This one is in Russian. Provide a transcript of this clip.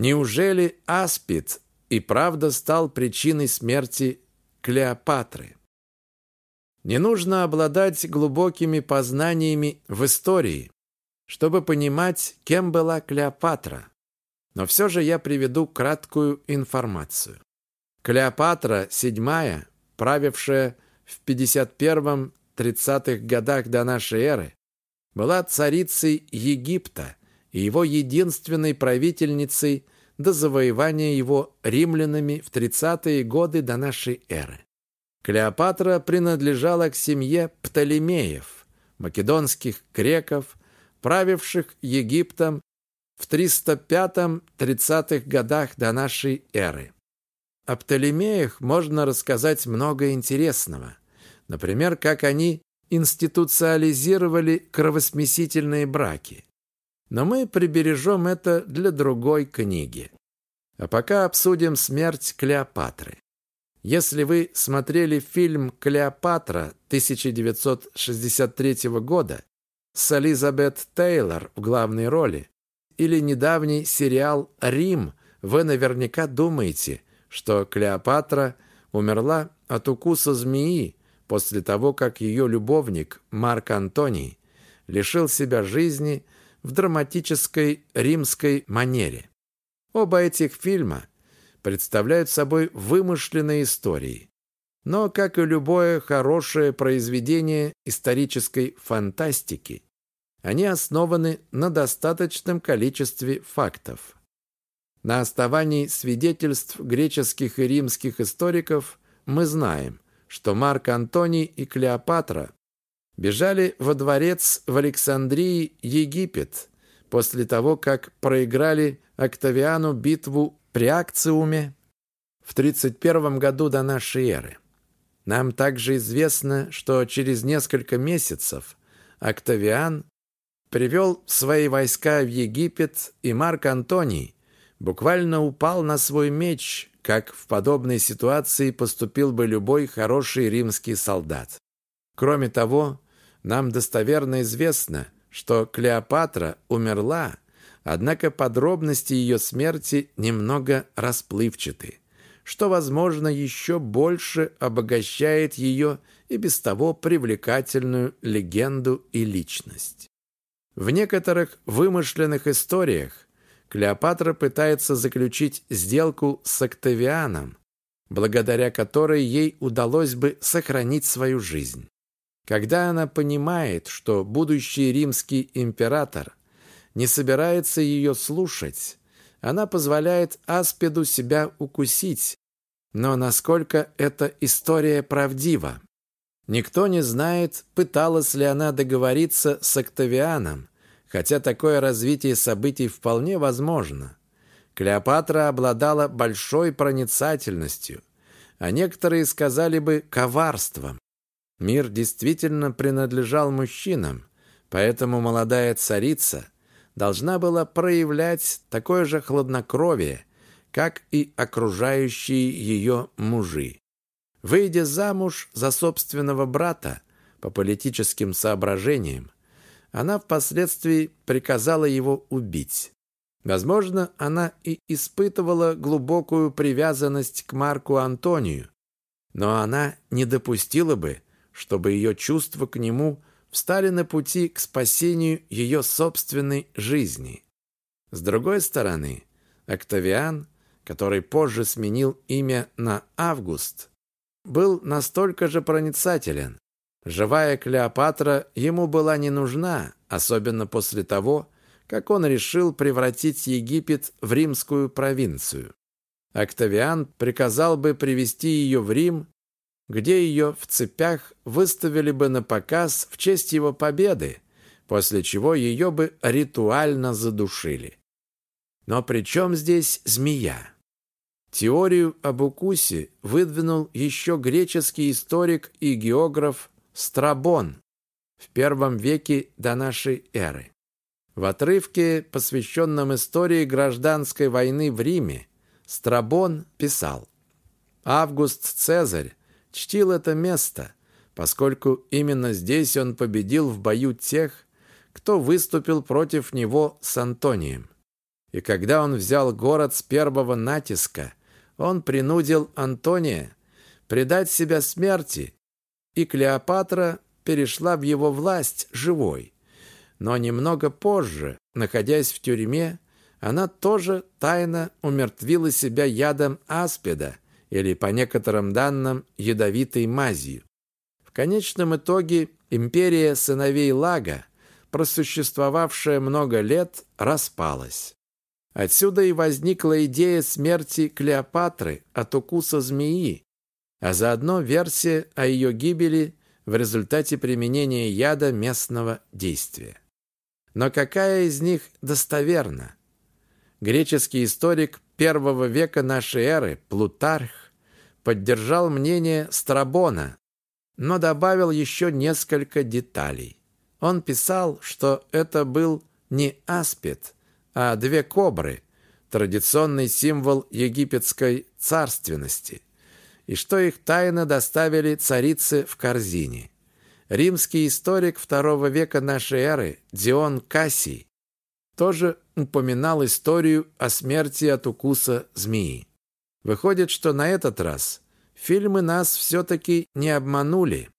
Неужели Аспид и правда стал причиной смерти Клеопатры? Не нужно обладать глубокими познаниями в истории, чтобы понимать, кем была Клеопатра. Но все же я приведу краткую информацию. Клеопатра VII, правившая в 51-30-х годах до нашей эры, была царицей Египта и его единственной правительницей до завоевания его римлянами в 30-е годы до нашей эры. Клеопатра принадлежала к семье Птолемеев, македонских греков, правивших Египтом в 305-30-х годах до нашей эры. О Птолемеях можно рассказать много интересного. Например, как они институциализировали кровосмесительные браки. Но мы прибережем это для другой книги. А пока обсудим смерть Клеопатры. Если вы смотрели фильм «Клеопатра» 1963 года с Элизабет Тейлор в главной роли или недавний сериал «Рим», вы наверняка думаете, что Клеопатра умерла от укуса змеи после того, как ее любовник Марк Антоний лишил себя жизни в драматической римской манере. Оба этих фильма представляют собой вымышленные истории. Но, как и любое хорошее произведение исторической фантастики, они основаны на достаточном количестве фактов. На основании свидетельств греческих и римских историков мы знаем, что Марк Антоний и Клеопатра бежали во дворец в Александрии, Египет, после того, как проиграли Октавиану битву при Акциуме в 31 году до нашей эры. Нам также известно, что через несколько месяцев Октавиан привел свои войска в Египет, и Марк Антоний буквально упал на свой меч, как в подобной ситуации поступил бы любой хороший римский солдат. Кроме того, нам достоверно известно, что Клеопатра умерла Однако подробности ее смерти немного расплывчаты, что, возможно, еще больше обогащает ее и без того привлекательную легенду и личность. В некоторых вымышленных историях Клеопатра пытается заключить сделку с Октавианом, благодаря которой ей удалось бы сохранить свою жизнь. Когда она понимает, что будущий римский император не собирается ее слушать. Она позволяет Аспиду себя укусить. Но насколько эта история правдива? Никто не знает, пыталась ли она договориться с Октавианом, хотя такое развитие событий вполне возможно. Клеопатра обладала большой проницательностью, а некоторые сказали бы коварством. Мир действительно принадлежал мужчинам, поэтому молодая царица – должна была проявлять такое же хладнокровие, как и окружающие ее мужи. Выйдя замуж за собственного брата по политическим соображениям, она впоследствии приказала его убить. Возможно, она и испытывала глубокую привязанность к Марку Антонию, но она не допустила бы, чтобы ее чувства к нему встали на пути к спасению ее собственной жизни. С другой стороны, Октавиан, который позже сменил имя на Август, был настолько же проницателен. Живая Клеопатра ему была не нужна, особенно после того, как он решил превратить Египет в римскую провинцию. Октавиан приказал бы привести ее в Рим где ее в цепях выставили бы на показ в честь его победы, после чего ее бы ритуально задушили. Но при чем здесь змея? Теорию об укусе выдвинул еще греческий историк и географ Страбон в первом веке до нашей эры. В отрывке, посвященном истории гражданской войны в Риме, Страбон писал «Август Цезарь чтил это место, поскольку именно здесь он победил в бою тех, кто выступил против него с Антонием. И когда он взял город с первого натиска, он принудил Антония предать себя смерти, и Клеопатра перешла в его власть живой. Но немного позже, находясь в тюрьме, она тоже тайно умертвила себя ядом аспида или, по некоторым данным, ядовитой мазью. В конечном итоге империя сыновей Лага, просуществовавшая много лет, распалась. Отсюда и возникла идея смерти Клеопатры от укуса змеи, а заодно версия о ее гибели в результате применения яда местного действия. Но какая из них достоверна? Греческий историк первого века нашей эры Плутарх поддержал мнение Страбона, но добавил еще несколько деталей. Он писал, что это был не аспид, а две кобры, традиционный символ египетской царственности, и что их тайно доставили царицы в корзине. Римский историк второго века нашей эры Дион Кассий тоже упоминал историю о смерти от укуса змеи. Выходит, что на этот раз фильмы нас все-таки не обманули.